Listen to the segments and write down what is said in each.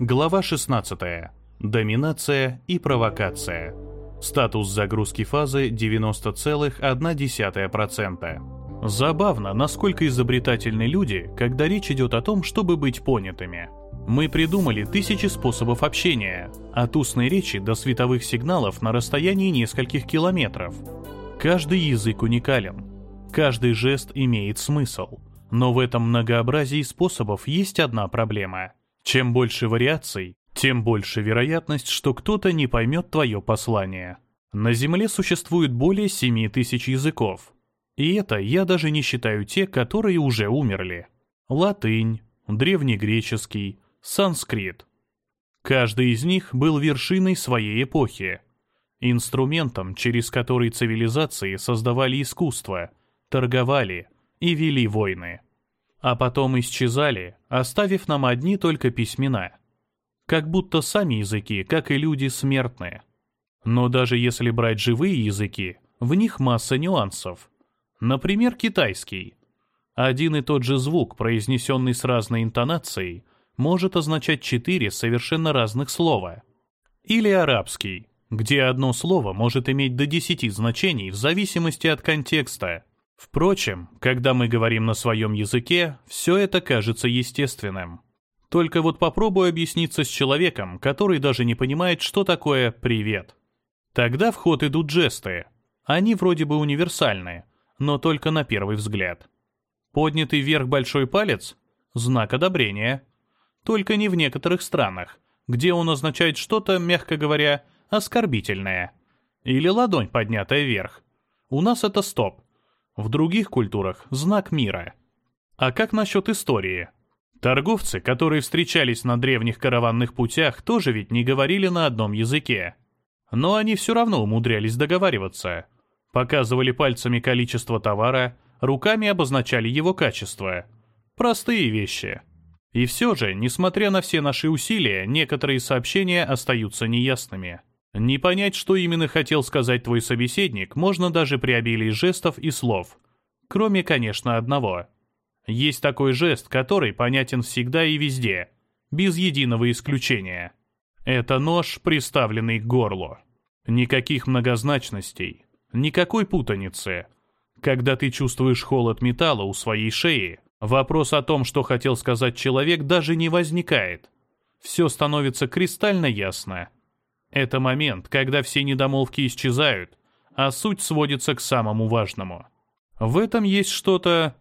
Глава 16. Доминация и провокация. Статус загрузки фазы 90,1%. Забавно, насколько изобретательны люди, когда речь идет о том, чтобы быть понятыми. Мы придумали тысячи способов общения, от устной речи до световых сигналов на расстоянии нескольких километров. Каждый язык уникален, каждый жест имеет смысл, но в этом многообразии способов есть одна проблема – чем больше вариаций, тем больше вероятность, что кто-то не поймет твое послание. На Земле существует более 7 тысяч языков. И это я даже не считаю те, которые уже умерли. Латынь, древнегреческий, санскрит. Каждый из них был вершиной своей эпохи. Инструментом, через который цивилизации создавали искусство, торговали и вели войны а потом исчезали, оставив нам одни только письмена. Как будто сами языки, как и люди, смертные. Но даже если брать живые языки, в них масса нюансов. Например, китайский. Один и тот же звук, произнесенный с разной интонацией, может означать четыре совершенно разных слова. Или арабский, где одно слово может иметь до десяти значений в зависимости от контекста – Впрочем, когда мы говорим на своем языке, все это кажется естественным. Только вот попробуй объясниться с человеком, который даже не понимает, что такое «привет». Тогда в ход идут жесты. Они вроде бы универсальны, но только на первый взгляд. Поднятый вверх большой палец – знак одобрения. Только не в некоторых странах, где он означает что-то, мягко говоря, оскорбительное. Или ладонь, поднятая вверх. У нас это стоп – в других культурах – знак мира. А как насчет истории? Торговцы, которые встречались на древних караванных путях, тоже ведь не говорили на одном языке. Но они все равно умудрялись договариваться. Показывали пальцами количество товара, руками обозначали его качество. Простые вещи. И все же, несмотря на все наши усилия, некоторые сообщения остаются неясными. Не понять, что именно хотел сказать твой собеседник, можно даже при обилии жестов и слов. Кроме, конечно, одного. Есть такой жест, который понятен всегда и везде, без единого исключения. Это нож, приставленный к горлу. Никаких многозначностей, никакой путаницы. Когда ты чувствуешь холод металла у своей шеи, вопрос о том, что хотел сказать человек, даже не возникает. Все становится кристально ясно. Это момент, когда все недомолвки исчезают, а суть сводится к самому важному. В этом есть что-то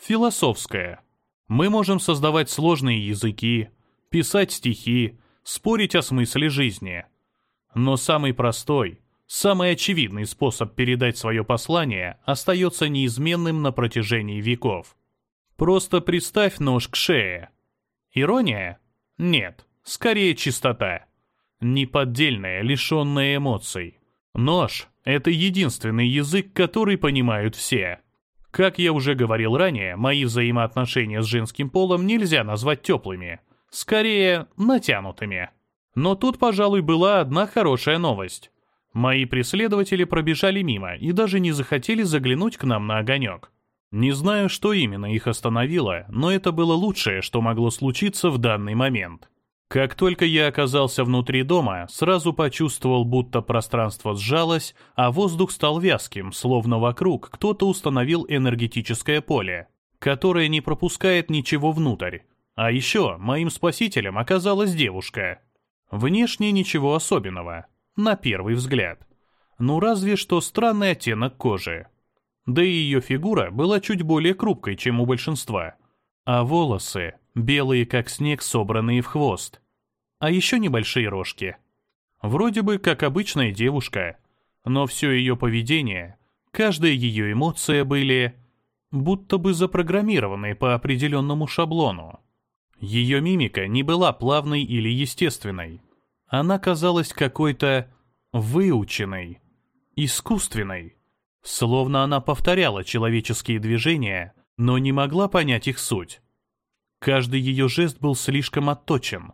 философское. Мы можем создавать сложные языки, писать стихи, спорить о смысле жизни. Но самый простой, самый очевидный способ передать свое послание остается неизменным на протяжении веков. Просто представь нож к шее. Ирония? Нет, скорее чистота неподдельное, лишенное эмоций. Нож — это единственный язык, который понимают все. Как я уже говорил ранее, мои взаимоотношения с женским полом нельзя назвать теплыми, скорее натянутыми. Но тут, пожалуй, была одна хорошая новость. Мои преследователи пробежали мимо и даже не захотели заглянуть к нам на огонек. Не знаю, что именно их остановило, но это было лучшее, что могло случиться в данный момент. Как только я оказался внутри дома, сразу почувствовал, будто пространство сжалось, а воздух стал вязким, словно вокруг кто-то установил энергетическое поле, которое не пропускает ничего внутрь. А еще моим спасителем оказалась девушка. Внешне ничего особенного, на первый взгляд. Ну разве что странный оттенок кожи. Да и ее фигура была чуть более хрупкой, чем у большинства. А волосы белые как снег, собранные в хвост. А еще небольшие рожки. Вроде бы как обычная девушка, но все ее поведение, каждая ее эмоция были будто бы запрограммированы по определенному шаблону. Ее мимика не была плавной или естественной. Она казалась какой-то выученной, искусственной, словно она повторяла человеческие движения, но не могла понять их суть. Каждый ее жест был слишком отточен,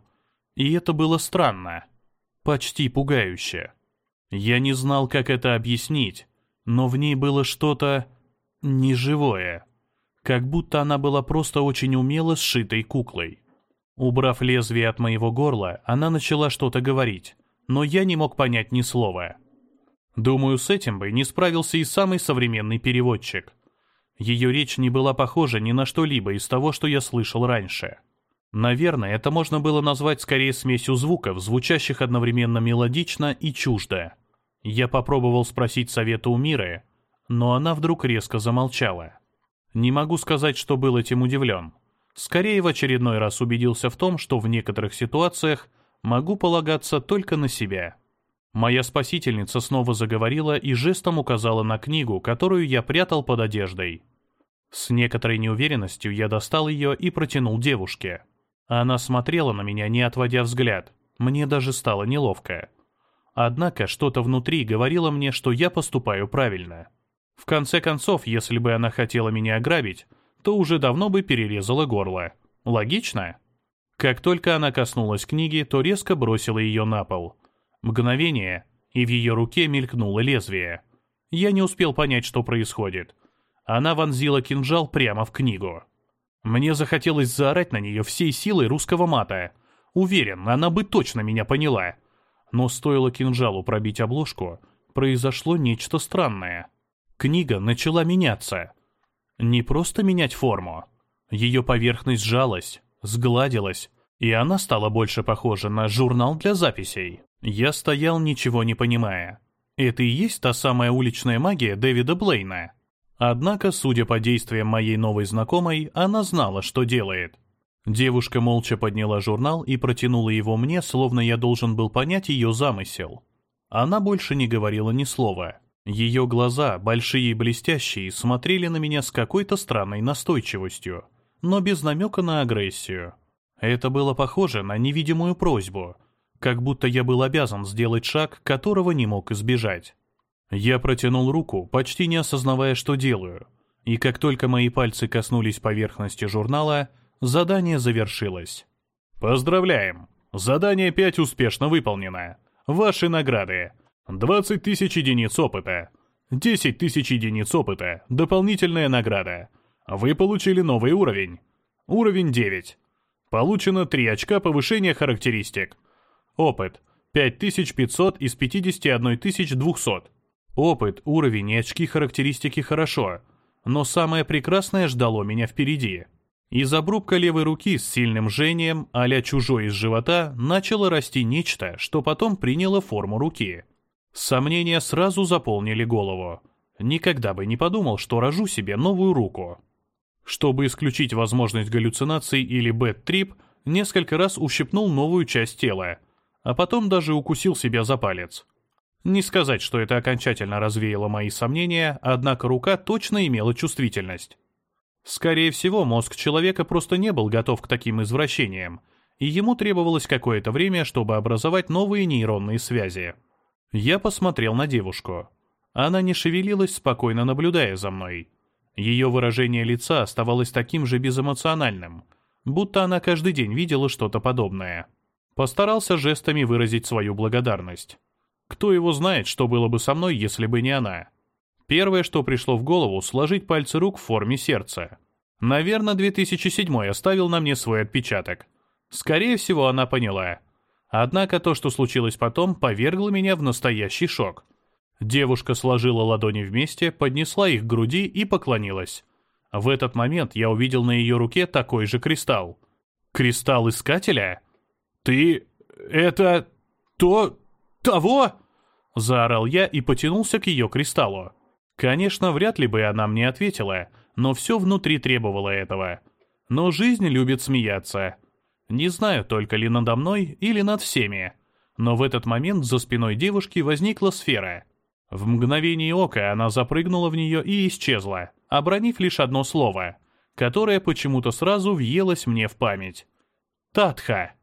и это было странно, почти пугающе. Я не знал, как это объяснить, но в ней было что-то неживое, как будто она была просто очень умело сшитой куклой. Убрав лезвие от моего горла, она начала что-то говорить, но я не мог понять ни слова. Думаю, с этим бы не справился и самый современный переводчик. Ее речь не была похожа ни на что-либо из того, что я слышал раньше. Наверное, это можно было назвать скорее смесью звуков, звучащих одновременно мелодично и чуждо. Я попробовал спросить совета у Миры, но она вдруг резко замолчала. Не могу сказать, что был этим удивлен. Скорее в очередной раз убедился в том, что в некоторых ситуациях могу полагаться только на себя. Моя спасительница снова заговорила и жестом указала на книгу, которую я прятал под одеждой. С некоторой неуверенностью я достал ее и протянул девушке. Она смотрела на меня, не отводя взгляд. Мне даже стало неловко. Однако что-то внутри говорило мне, что я поступаю правильно. В конце концов, если бы она хотела меня ограбить, то уже давно бы перерезала горло. Логично? Как только она коснулась книги, то резко бросила ее на пол. Мгновение, и в ее руке мелькнуло лезвие. Я не успел понять, что происходит. Она вонзила кинжал прямо в книгу. Мне захотелось заорать на нее всей силой русского мата. Уверен, она бы точно меня поняла. Но стоило кинжалу пробить обложку, произошло нечто странное. Книга начала меняться. Не просто менять форму. Ее поверхность сжалась, сгладилась, и она стала больше похожа на журнал для записей. Я стоял, ничего не понимая. Это и есть та самая уличная магия Дэвида Блейна. Однако, судя по действиям моей новой знакомой, она знала, что делает. Девушка молча подняла журнал и протянула его мне, словно я должен был понять ее замысел. Она больше не говорила ни слова. Ее глаза, большие и блестящие, смотрели на меня с какой-то странной настойчивостью, но без намека на агрессию. Это было похоже на невидимую просьбу, как будто я был обязан сделать шаг, которого не мог избежать. Я протянул руку, почти не осознавая, что делаю, и как только мои пальцы коснулись поверхности журнала, задание завершилось. Поздравляем! Задание 5 успешно выполнено. Ваши награды. 20 тысяч единиц опыта. 10 тысяч единиц опыта. Дополнительная награда. Вы получили новый уровень. Уровень 9. Получено 3 очка повышения характеристик. Опыт. 5500 из 51200. Опыт, уровень и очки характеристики хорошо, но самое прекрасное ждало меня впереди. Из обрубка левой руки с сильным жжением, а чужой из живота, начало расти нечто, что потом приняло форму руки. Сомнения сразу заполнили голову. Никогда бы не подумал, что рожу себе новую руку. Чтобы исключить возможность галлюцинаций или бэт-трип, несколько раз ущипнул новую часть тела, а потом даже укусил себя за палец. Не сказать, что это окончательно развеяло мои сомнения, однако рука точно имела чувствительность. Скорее всего, мозг человека просто не был готов к таким извращениям, и ему требовалось какое-то время, чтобы образовать новые нейронные связи. Я посмотрел на девушку. Она не шевелилась, спокойно наблюдая за мной. Ее выражение лица оставалось таким же безэмоциональным, будто она каждый день видела что-то подобное. Постарался жестами выразить свою благодарность. Кто его знает, что было бы со мной, если бы не она? Первое, что пришло в голову, сложить пальцы рук в форме сердца. Наверное, 2007 оставил на мне свой отпечаток. Скорее всего, она поняла. Однако то, что случилось потом, повергло меня в настоящий шок. Девушка сложила ладони вместе, поднесла их к груди и поклонилась. В этот момент я увидел на ее руке такой же кристалл. Кристалл Искателя? Ты... это... то... того? Заорал я и потянулся к ее кристаллу. Конечно, вряд ли бы она мне ответила, но все внутри требовало этого. Но жизнь любит смеяться. Не знаю, только ли надо мной или над всеми. Но в этот момент за спиной девушки возникла сфера — в мгновение ока она запрыгнула в нее и исчезла, обронив лишь одно слово, которое почему-то сразу въелось мне в память. «Татха!»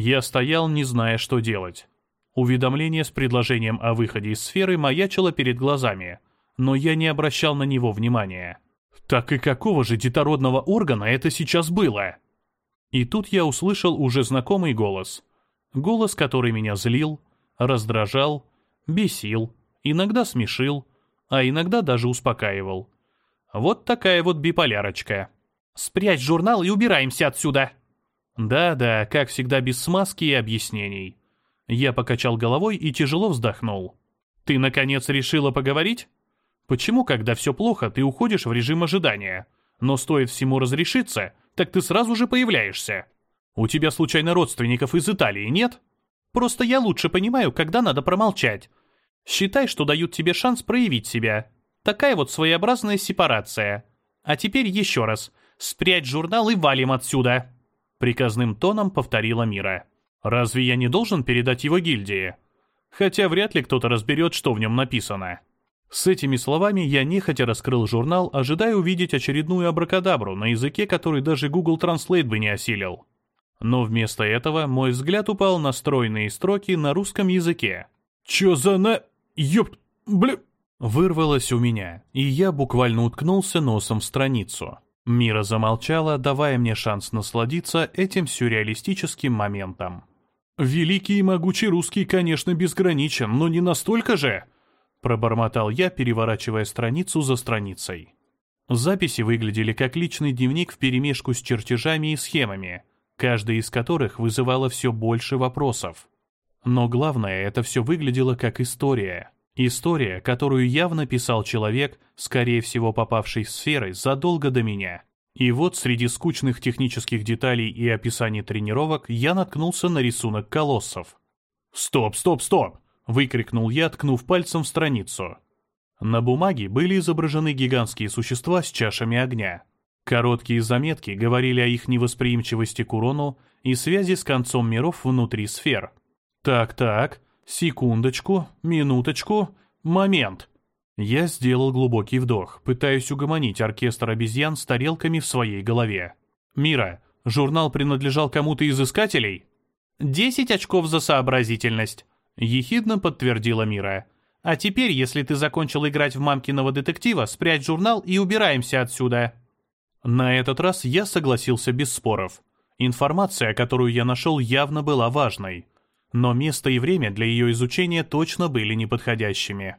Я стоял, не зная, что делать. Уведомление с предложением о выходе из сферы маячило перед глазами, но я не обращал на него внимания. Так и какого же детородного органа это сейчас было? И тут я услышал уже знакомый голос. Голос, который меня злил, раздражал, бесил, иногда смешил, а иногда даже успокаивал. Вот такая вот биполярочка. «Спрячь журнал и убираемся отсюда!» Да-да, как всегда без смазки и объяснений. Я покачал головой и тяжело вздохнул. Ты, наконец, решила поговорить? Почему, когда все плохо, ты уходишь в режим ожидания? Но стоит всему разрешиться, так ты сразу же появляешься. У тебя случайно родственников из Италии нет? Просто я лучше понимаю, когда надо промолчать. Считай, что дают тебе шанс проявить себя. Такая вот своеобразная сепарация. А теперь еще раз. Спрячь журнал и валим отсюда. Приказным тоном повторила Мира. Разве я не должен передать его гильдии? Хотя вряд ли кто-то разберет, что в нем написано. С этими словами я нехотя раскрыл журнал, ожидая увидеть очередную абракадабру на языке, который даже Google Translate бы не осилил. Но вместо этого мой взгляд упал на стройные строки на русском языке. «Чё за на... ёпт... бля...» Вырвалось у меня, и я буквально уткнулся носом в страницу. Мира замолчала, давая мне шанс насладиться этим сюрреалистическим моментом. «Великий и могучий русский, конечно, безграничен, но не настолько же!» Пробормотал я, переворачивая страницу за страницей. Записи выглядели как личный дневник вперемешку с чертежами и схемами, каждая из которых вызывала все больше вопросов. Но главное, это все выглядело как история. История, которую явно писал человек, скорее всего попавший в сферы задолго до меня. И вот среди скучных технических деталей и описаний тренировок я наткнулся на рисунок колоссов. «Стоп, стоп, стоп!» — выкрикнул я, ткнув пальцем в страницу. На бумаге были изображены гигантские существа с чашами огня. Короткие заметки говорили о их невосприимчивости к урону и связи с концом миров внутри сфер. Так-так, Секундочку, минуточку, момент. Я сделал глубокий вдох, пытаясь угомонить оркестр обезьян с тарелками в своей голове. «Мира, журнал принадлежал кому-то из искателей?» «Десять очков за сообразительность», — ехидно подтвердила Мира. «А теперь, если ты закончил играть в мамкиного детектива, спрячь журнал и убираемся отсюда». На этот раз я согласился без споров. Информация, которую я нашел, явно была важной но место и время для ее изучения точно были неподходящими.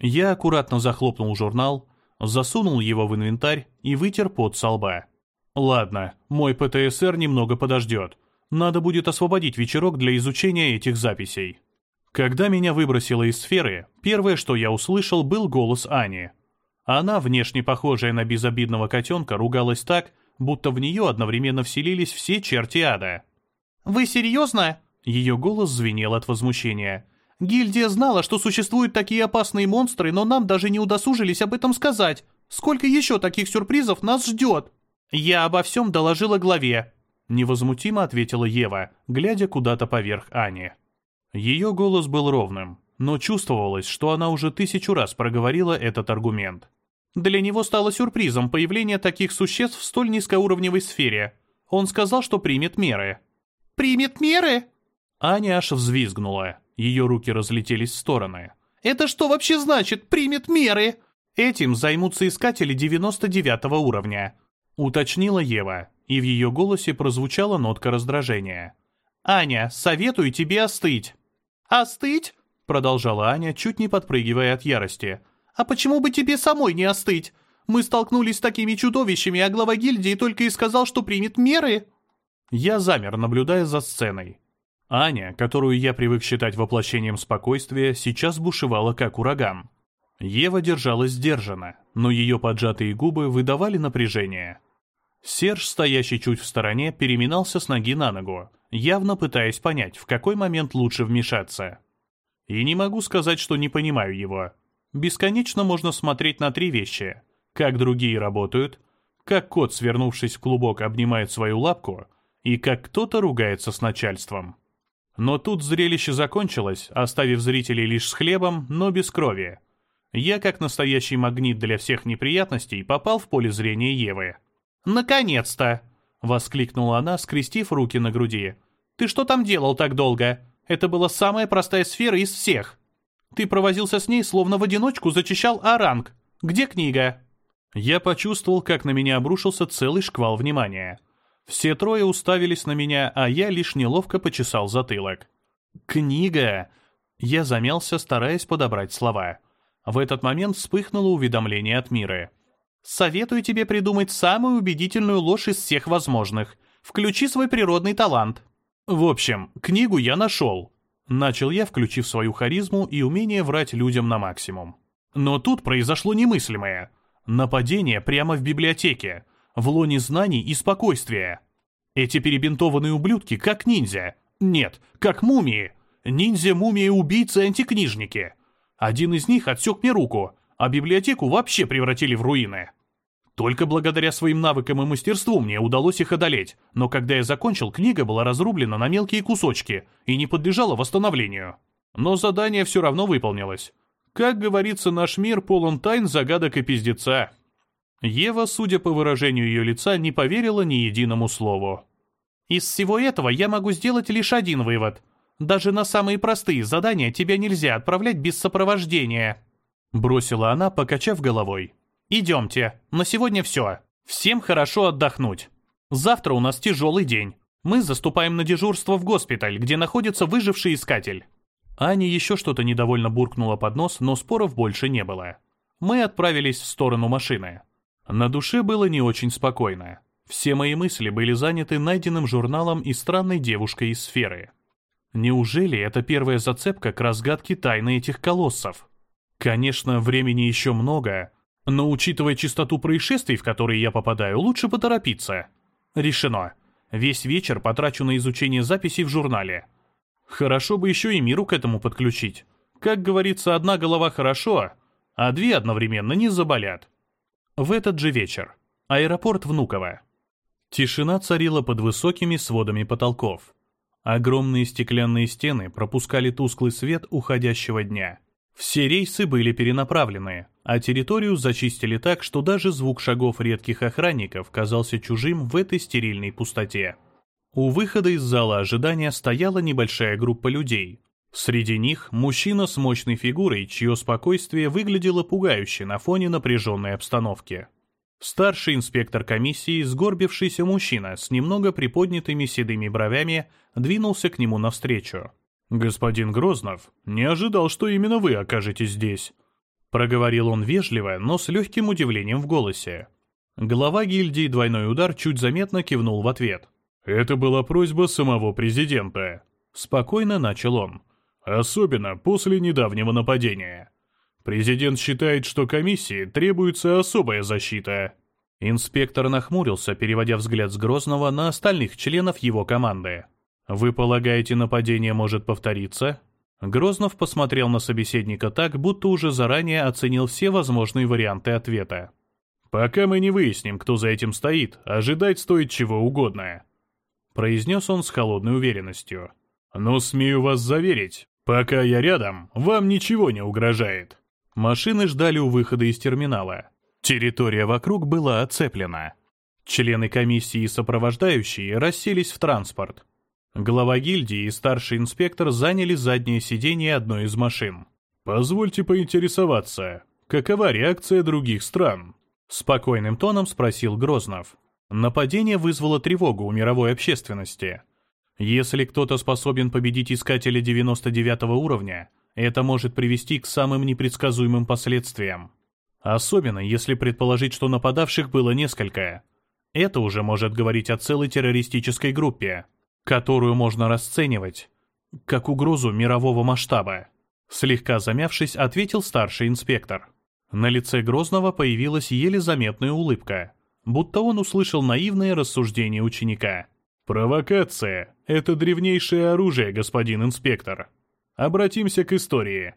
Я аккуратно захлопнул журнал, засунул его в инвентарь и вытер пот со лба. Ладно, мой ПТСР немного подождет. Надо будет освободить вечерок для изучения этих записей. Когда меня выбросило из сферы, первое, что я услышал, был голос Ани. Она, внешне похожая на безобидного котенка, ругалась так, будто в нее одновременно вселились все черти ада. «Вы серьезно?» Ее голос звенел от возмущения. «Гильдия знала, что существуют такие опасные монстры, но нам даже не удосужились об этом сказать. Сколько еще таких сюрпризов нас ждет?» «Я обо всем доложила главе», — невозмутимо ответила Ева, глядя куда-то поверх Ани. Ее голос был ровным, но чувствовалось, что она уже тысячу раз проговорила этот аргумент. Для него стало сюрпризом появление таких существ в столь низкоуровневой сфере. Он сказал, что примет меры. «Примет меры?» Аня аж взвизгнула. Ее руки разлетелись в стороны. «Это что вообще значит? Примет меры!» «Этим займутся искатели 99 уровня», — уточнила Ева, и в ее голосе прозвучала нотка раздражения. «Аня, советую тебе остыть». «Остыть?» — продолжала Аня, чуть не подпрыгивая от ярости. «А почему бы тебе самой не остыть? Мы столкнулись с такими чудовищами, а глава гильдии только и сказал, что примет меры». Я замер, наблюдая за сценой. Аня, которую я привык считать воплощением спокойствия, сейчас бушевала как ураган. Ева держалась сдержанно, но ее поджатые губы выдавали напряжение. Серж, стоящий чуть в стороне, переминался с ноги на ногу, явно пытаясь понять, в какой момент лучше вмешаться. И не могу сказать, что не понимаю его. Бесконечно можно смотреть на три вещи. Как другие работают, как кот, свернувшись в клубок, обнимает свою лапку, и как кто-то ругается с начальством. Но тут зрелище закончилось, оставив зрителей лишь с хлебом, но без крови. Я, как настоящий магнит для всех неприятностей, попал в поле зрения Евы. «Наконец-то!» — воскликнула она, скрестив руки на груди. «Ты что там делал так долго? Это была самая простая сфера из всех. Ты провозился с ней, словно в одиночку зачищал оранг. Где книга?» Я почувствовал, как на меня обрушился целый шквал внимания. Все трое уставились на меня, а я лишь неловко почесал затылок. «Книга!» Я замялся, стараясь подобрать слова. В этот момент вспыхнуло уведомление от Миры. «Советую тебе придумать самую убедительную ложь из всех возможных. Включи свой природный талант. В общем, книгу я нашел. Начал я, включив свою харизму и умение врать людям на максимум. Но тут произошло немыслимое. Нападение прямо в библиотеке, в лоне знаний и спокойствия. Эти перебинтованные ублюдки как ниндзя. Нет, как мумии. Ниндзя, мумии, убийцы, антикнижники. Один из них отсек мне руку, а библиотеку вообще превратили в руины. Только благодаря своим навыкам и мастерству мне удалось их одолеть, но когда я закончил, книга была разрублена на мелкие кусочки и не подлежала восстановлению. Но задание все равно выполнилось. Как говорится, наш мир полон тайн, загадок и пиздеца. Ева, судя по выражению ее лица, не поверила ни единому слову. Из всего этого я могу сделать лишь один вывод. Даже на самые простые задания тебя нельзя отправлять без сопровождения. Бросила она, покачав головой. «Идемте, на сегодня все. Всем хорошо отдохнуть. Завтра у нас тяжелый день. Мы заступаем на дежурство в госпиталь, где находится выживший искатель». Аня еще что-то недовольно буркнула под нос, но споров больше не было. Мы отправились в сторону машины. На душе было не очень спокойно. Все мои мысли были заняты найденным журналом и странной девушкой из сферы. Неужели это первая зацепка к разгадке тайны этих колоссов? Конечно, времени еще много, но учитывая частоту происшествий, в которые я попадаю, лучше поторопиться. Решено. Весь вечер потрачу на изучение записей в журнале. Хорошо бы еще и миру к этому подключить. Как говорится, одна голова хорошо, а две одновременно не заболят. В этот же вечер. Аэропорт Внуково. Тишина царила под высокими сводами потолков. Огромные стеклянные стены пропускали тусклый свет уходящего дня. Все рейсы были перенаправлены, а территорию зачистили так, что даже звук шагов редких охранников казался чужим в этой стерильной пустоте. У выхода из зала ожидания стояла небольшая группа людей. Среди них мужчина с мощной фигурой, чье спокойствие выглядело пугающе на фоне напряженной обстановки. Старший инспектор комиссии, сгорбившийся мужчина с немного приподнятыми седыми бровями, двинулся к нему навстречу. «Господин Грознов, не ожидал, что именно вы окажетесь здесь», — проговорил он вежливо, но с легким удивлением в голосе. Глава гильдии «Двойной удар» чуть заметно кивнул в ответ. «Это была просьба самого президента», — спокойно начал он. «Особенно после недавнего нападения. Президент считает, что комиссии требуется особая защита». Инспектор нахмурился, переводя взгляд с Грозного на остальных членов его команды. «Вы полагаете, нападение может повториться?» Грознов посмотрел на собеседника так, будто уже заранее оценил все возможные варианты ответа. «Пока мы не выясним, кто за этим стоит, ожидать стоит чего угодно», — произнес он с холодной уверенностью. «Но смею вас заверить, пока я рядом, вам ничего не угрожает». Машины ждали у выхода из терминала. Территория вокруг была оцеплена. Члены комиссии и сопровождающие расселись в транспорт. Глава гильдии и старший инспектор заняли заднее сиденье одной из машин. «Позвольте поинтересоваться, какова реакция других стран?» Спокойным тоном спросил Грознов. Нападение вызвало тревогу у мировой общественности. Если кто-то способен победить Искателя 99 уровня, это может привести к самым непредсказуемым последствиям. Особенно, если предположить, что нападавших было несколько. Это уже может говорить о целой террористической группе которую можно расценивать как угрозу мирового масштаба. Слегка замявшись, ответил старший инспектор. На лице Грозного появилась еле заметная улыбка, будто он услышал наивное рассуждение ученика. «Провокация — это древнейшее оружие, господин инспектор. Обратимся к истории.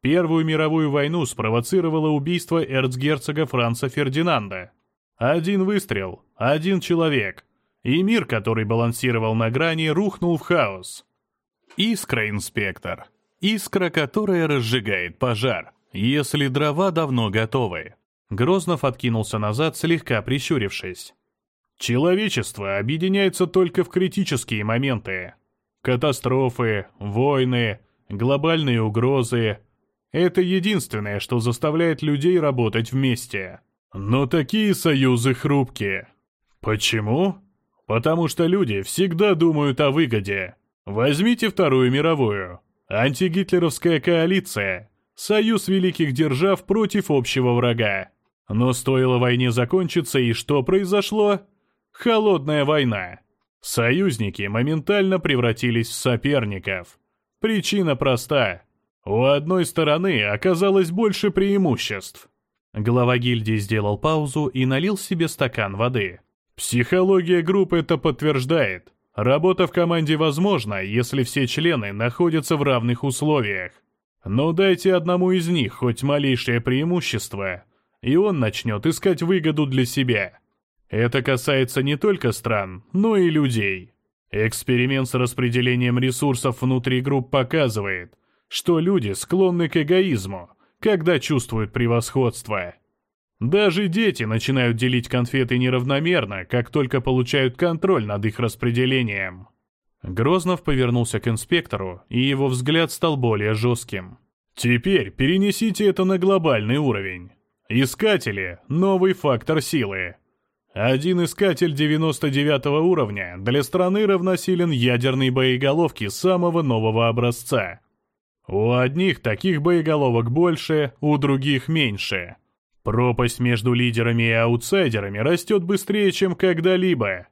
Первую мировую войну спровоцировало убийство эрцгерцога Франца Фердинанда. Один выстрел, один человек — и мир, который балансировал на грани, рухнул в хаос. Искра, инспектор. Искра, которая разжигает пожар, если дрова давно готовы. Грознов откинулся назад, слегка прищурившись. Человечество объединяется только в критические моменты. Катастрофы, войны, глобальные угрозы — это единственное, что заставляет людей работать вместе. Но такие союзы хрупкие. Почему? Потому что люди всегда думают о выгоде. Возьмите Вторую мировую. Антигитлеровская коалиция. Союз великих держав против общего врага. Но стоило войне закончиться, и что произошло? Холодная война. Союзники моментально превратились в соперников. Причина проста. У одной стороны оказалось больше преимуществ. Глава гильдии сделал паузу и налил себе стакан воды. Психология группы это подтверждает. Работа в команде возможна, если все члены находятся в равных условиях. Но дайте одному из них хоть малейшее преимущество, и он начнет искать выгоду для себя. Это касается не только стран, но и людей. Эксперимент с распределением ресурсов внутри групп показывает, что люди склонны к эгоизму, когда чувствуют превосходство. Даже дети начинают делить конфеты неравномерно, как только получают контроль над их распределением. Грознов повернулся к инспектору, и его взгляд стал более жестким. «Теперь перенесите это на глобальный уровень. Искатели — новый фактор силы. Один искатель 99 уровня для страны равносилен ядерной боеголовке самого нового образца. У одних таких боеголовок больше, у других меньше. Пропасть между лидерами и аутсайдерами растет быстрее, чем когда-либо.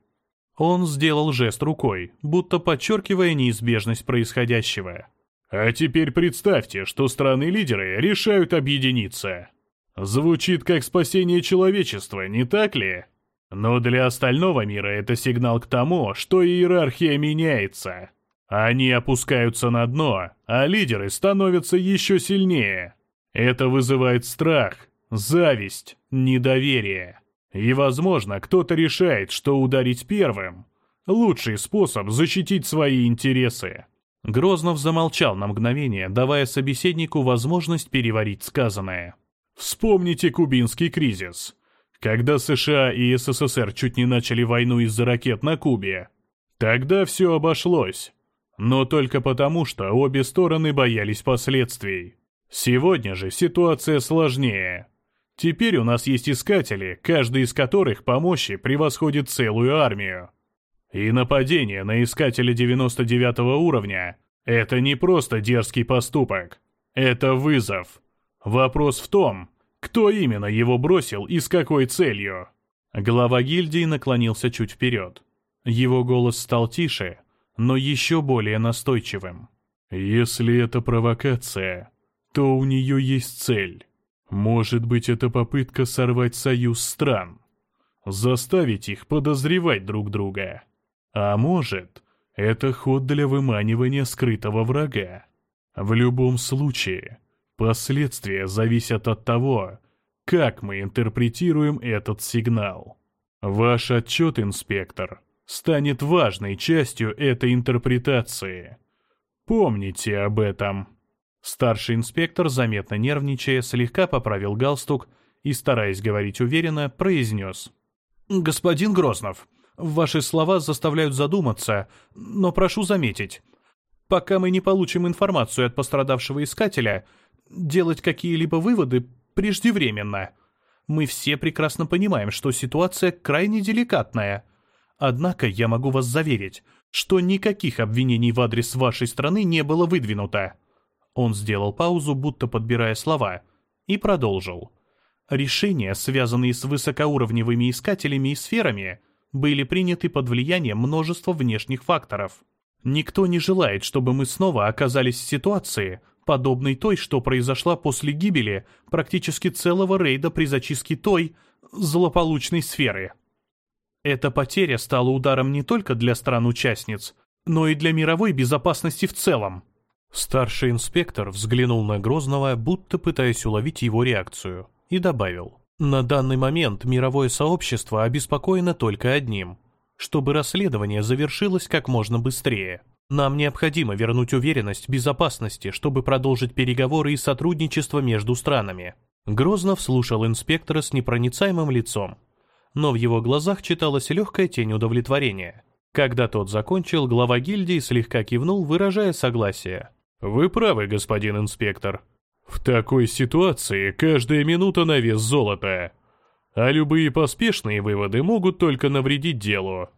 Он сделал жест рукой, будто подчеркивая неизбежность происходящего. А теперь представьте, что страны-лидеры решают объединиться. Звучит как спасение человечества, не так ли? Но для остального мира это сигнал к тому, что иерархия меняется. Они опускаются на дно, а лидеры становятся еще сильнее. Это вызывает страх, зависть, недоверие. И, возможно, кто-то решает, что ударить первым – лучший способ защитить свои интересы. Грознов замолчал на мгновение, давая собеседнику возможность переварить сказанное. Вспомните кубинский кризис. Когда США и СССР чуть не начали войну из-за ракет на Кубе. Тогда все обошлось. Но только потому, что обе стороны боялись последствий. Сегодня же ситуация сложнее. Теперь у нас есть искатели, каждый из которых по мощи превосходит целую армию. И нападение на искателя 99 уровня — это не просто дерзкий поступок. Это вызов. Вопрос в том, кто именно его бросил и с какой целью. Глава гильдии наклонился чуть вперед. Его голос стал тише, но еще более настойчивым. «Если это провокация, то у нее есть цель. Может быть, это попытка сорвать союз стран, заставить их подозревать друг друга. А может, это ход для выманивания скрытого врага. В любом случае, последствия зависят от того, как мы интерпретируем этот сигнал. Ваш отчет, инспектор, станет важной частью этой интерпретации. Помните об этом. Старший инспектор, заметно нервничая, слегка поправил галстук и, стараясь говорить уверенно, произнес. «Господин Грознов, ваши слова заставляют задуматься, но прошу заметить, пока мы не получим информацию от пострадавшего искателя, делать какие-либо выводы преждевременно. Мы все прекрасно понимаем, что ситуация крайне деликатная. Однако я могу вас заверить, что никаких обвинений в адрес вашей страны не было выдвинуто». Он сделал паузу, будто подбирая слова, и продолжил. Решения, связанные с высокоуровневыми искателями и сферами, были приняты под влиянием множества внешних факторов. Никто не желает, чтобы мы снова оказались в ситуации, подобной той, что произошла после гибели практически целого рейда при зачистке той злополучной сферы. Эта потеря стала ударом не только для стран-участниц, но и для мировой безопасности в целом. Старший инспектор взглянул на Грозного, будто пытаясь уловить его реакцию, и добавил. «На данный момент мировое сообщество обеспокоено только одним. Чтобы расследование завершилось как можно быстрее. Нам необходимо вернуть уверенность в безопасности, чтобы продолжить переговоры и сотрудничество между странами». Грознов слушал инспектора с непроницаемым лицом, но в его глазах читалась легкая тень удовлетворения. Когда тот закончил, глава гильдии слегка кивнул, выражая согласие. «Вы правы, господин инспектор. В такой ситуации каждая минута на вес золота, а любые поспешные выводы могут только навредить делу.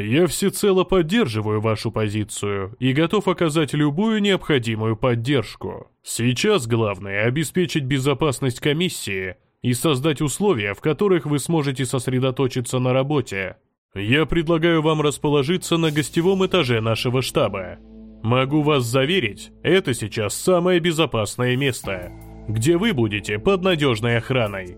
Я всецело поддерживаю вашу позицию и готов оказать любую необходимую поддержку. Сейчас главное обеспечить безопасность комиссии и создать условия, в которых вы сможете сосредоточиться на работе. «Я предлагаю вам расположиться на гостевом этаже нашего штаба. Могу вас заверить, это сейчас самое безопасное место, где вы будете под надежной охраной».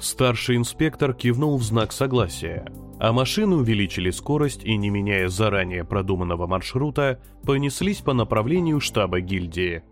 Старший инспектор кивнул в знак согласия, а машины увеличили скорость и, не меняя заранее продуманного маршрута, понеслись по направлению штаба гильдии –